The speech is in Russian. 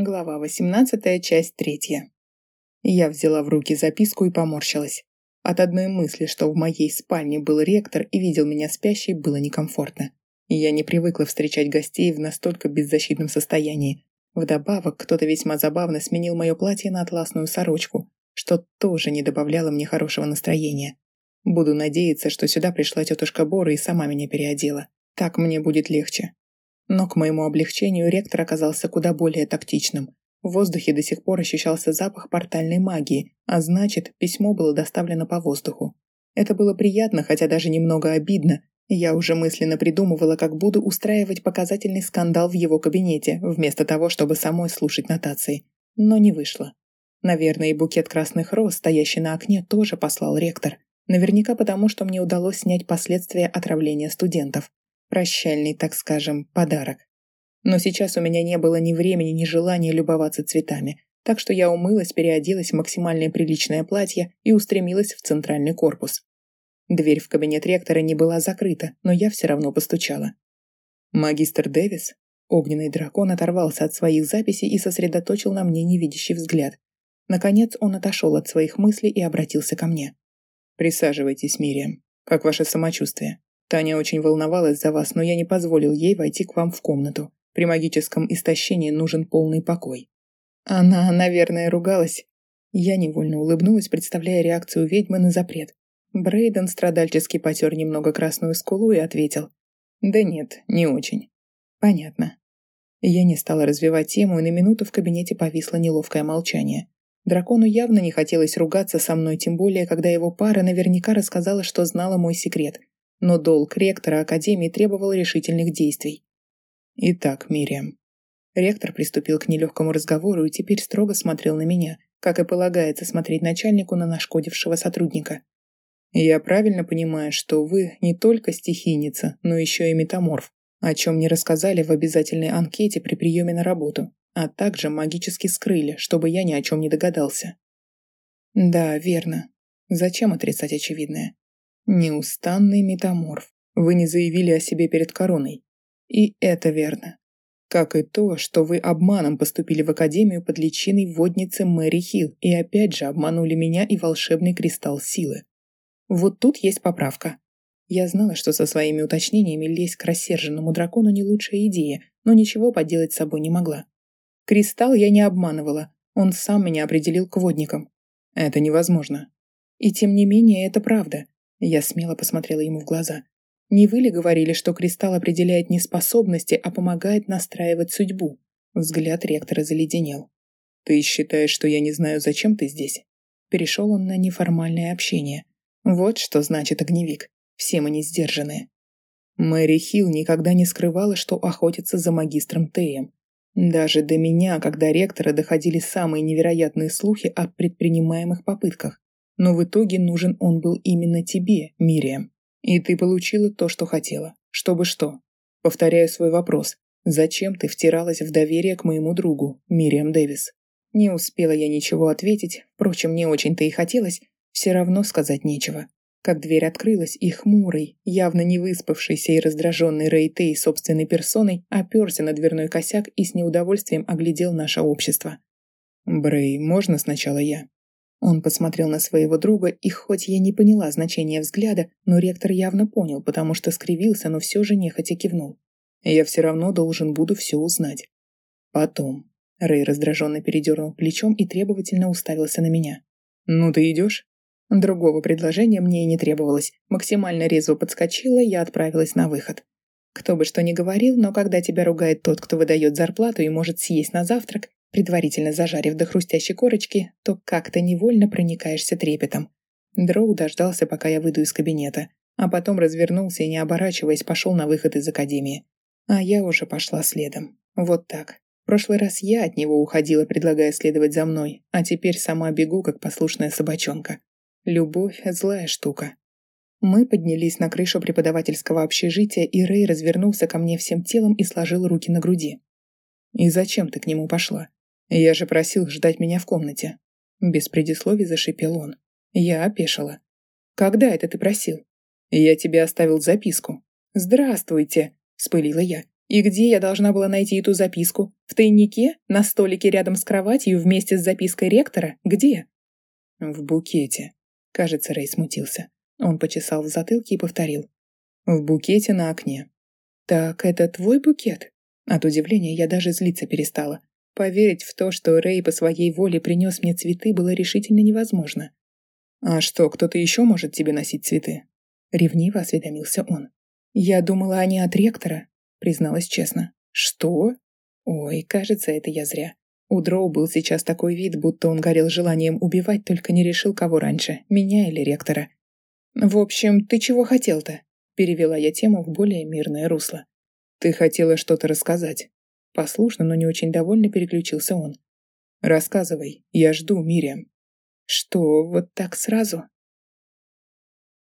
Глава 18, часть 3. Я взяла в руки записку и поморщилась. От одной мысли, что в моей спальне был ректор и видел меня спящей, было некомфортно. Я не привыкла встречать гостей в настолько беззащитном состоянии. Вдобавок, кто-то весьма забавно сменил мое платье на атласную сорочку, что тоже не добавляло мне хорошего настроения. Буду надеяться, что сюда пришла тетушка Бора и сама меня переодела. Так мне будет легче. Но к моему облегчению ректор оказался куда более тактичным. В воздухе до сих пор ощущался запах портальной магии, а значит, письмо было доставлено по воздуху. Это было приятно, хотя даже немного обидно. Я уже мысленно придумывала, как буду устраивать показательный скандал в его кабинете, вместо того, чтобы самой слушать нотации. Но не вышло. Наверное, и букет красных роз, стоящий на окне, тоже послал ректор. Наверняка потому, что мне удалось снять последствия отравления студентов. Прощальный, так скажем, подарок. Но сейчас у меня не было ни времени, ни желания любоваться цветами, так что я умылась, переоделась в максимально приличное платье и устремилась в центральный корпус. Дверь в кабинет ректора не была закрыта, но я все равно постучала. «Магистр Дэвис?» Огненный дракон оторвался от своих записей и сосредоточил на мне невидящий взгляд. Наконец он отошел от своих мыслей и обратился ко мне. «Присаживайтесь, Мириам. Как ваше самочувствие? Таня очень волновалась за вас, но я не позволил ей войти к вам в комнату. При магическом истощении нужен полный покой». Она, наверное, ругалась. Я невольно улыбнулась, представляя реакцию ведьмы на запрет. Брейден страдальчески потер немного красную скулу и ответил. «Да нет, не очень». «Понятно». Я не стала развивать тему, и на минуту в кабинете повисло неловкое молчание. Дракону явно не хотелось ругаться со мной, тем более, когда его пара наверняка рассказала, что знала мой секрет. Но долг ректора Академии требовал решительных действий. «Итак, Мириам». Ректор приступил к нелегкому разговору и теперь строго смотрел на меня, как и полагается смотреть начальнику на нашкодившего сотрудника. «Я правильно понимаю, что вы не только стихийница, но еще и метаморф, о чем не рассказали в обязательной анкете при приеме на работу, а также магически скрыли, чтобы я ни о чем не догадался». «Да, верно. Зачем отрицать очевидное? Неустанный метаморф. Вы не заявили о себе перед короной. И это верно. Как и то, что вы обманом поступили в Академию под личиной водницы Мэри Хилл и опять же обманули меня и волшебный кристалл силы. Вот тут есть поправка. Я знала, что со своими уточнениями лезть к рассерженному дракону не лучшая идея, но ничего поделать с собой не могла. Кристалл я не обманывала, он сам меня определил к водникам. Это невозможно. И тем не менее, это правда. Я смело посмотрела ему в глаза. Не вы ли говорили, что кристалл определяет не способности, а помогает настраивать судьбу? Взгляд ректора заледенел. Ты считаешь, что я не знаю, зачем ты здесь? Перешел он на неформальное общение. Вот что значит огневик. Все мы не сдержанные. Мэри Хилл никогда не скрывала, что охотится за магистром Теем. Даже до меня, когда ректора доходили самые невероятные слухи о предпринимаемых попытках. Но в итоге нужен он был именно тебе, Мириам. И ты получила то, что хотела. Чтобы что? Повторяю свой вопрос. Зачем ты втиралась в доверие к моему другу, Мириам Дэвис? Не успела я ничего ответить, впрочем, не очень-то и хотелось, все равно сказать нечего. Как дверь открылась, и хмурый, явно не выспавшийся и раздраженный Рейтей собственной персоной оперся на дверной косяк и с неудовольствием оглядел наше общество. «Брей, можно сначала я?» Он посмотрел на своего друга, и хоть я не поняла значения взгляда, но ректор явно понял, потому что скривился, но все же нехотя кивнул. «Я все равно должен буду все узнать». «Потом». Рэй раздраженно передернул плечом и требовательно уставился на меня. «Ну ты идешь?» Другого предложения мне и не требовалось. Максимально резво подскочила, я отправилась на выход. Кто бы что ни говорил, но когда тебя ругает тот, кто выдает зарплату и может съесть на завтрак, предварительно зажарив до хрустящей корочки, то как-то невольно проникаешься трепетом. Дроу дождался, пока я выйду из кабинета, а потом развернулся и, не оборачиваясь, пошел на выход из академии. А я уже пошла следом. Вот так. В прошлый раз я от него уходила, предлагая следовать за мной, а теперь сама бегу, как послушная собачонка. Любовь – злая штука. Мы поднялись на крышу преподавательского общежития, и Рэй развернулся ко мне всем телом и сложил руки на груди. «И зачем ты к нему пошла? Я же просил ждать меня в комнате». Без предисловий зашипел он. Я опешила. «Когда это ты просил?» «Я тебе оставил записку». «Здравствуйте!» – вспылила я. И где я должна была найти эту записку? В тайнике? На столике рядом с кроватью вместе с запиской ректора? Где? В букете. Кажется, Рэй смутился. Он почесал в затылке и повторил. В букете на окне. Так, это твой букет? От удивления я даже злиться перестала. Поверить в то, что Рэй по своей воле принес мне цветы, было решительно невозможно. «А что, кто-то еще может тебе носить цветы?» Ревниво осведомился он. «Я думала, они от ректора», призналась честно. «Что?» «Ой, кажется, это я зря. У Дроу был сейчас такой вид, будто он горел желанием убивать, только не решил, кого раньше, меня или ректора. «В общем, ты чего хотел-то?» Перевела я тему в более мирное русло. «Ты хотела что-то рассказать». Послушно, но не очень довольно переключился он. «Рассказывай, я жду, Мириам». «Что, вот так сразу?»